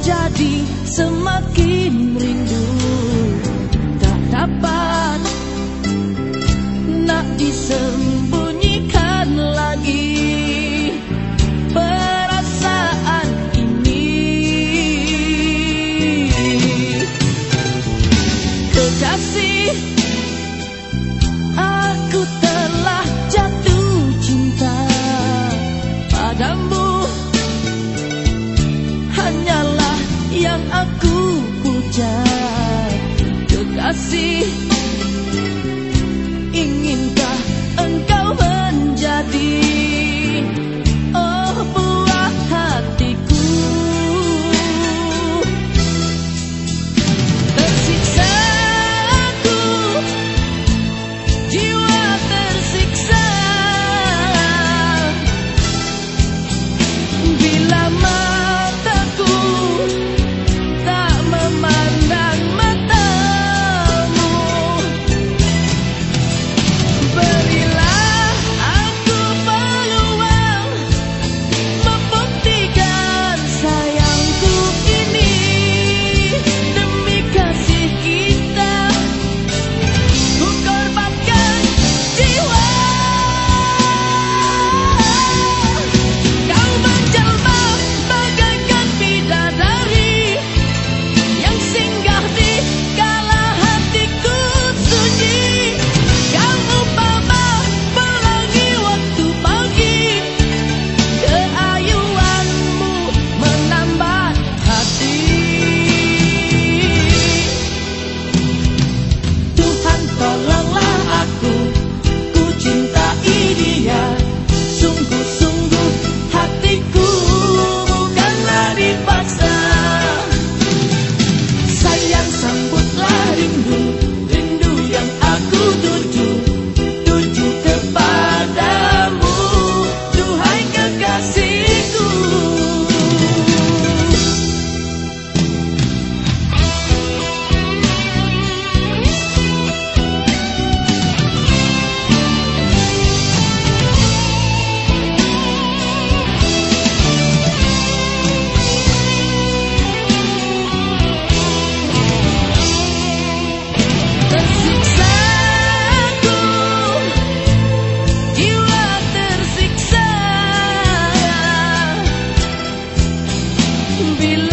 menjadi semakin rindu. Tak dapat nak disembunyikan lagi Perasaan ini. Kekasih semakin rindu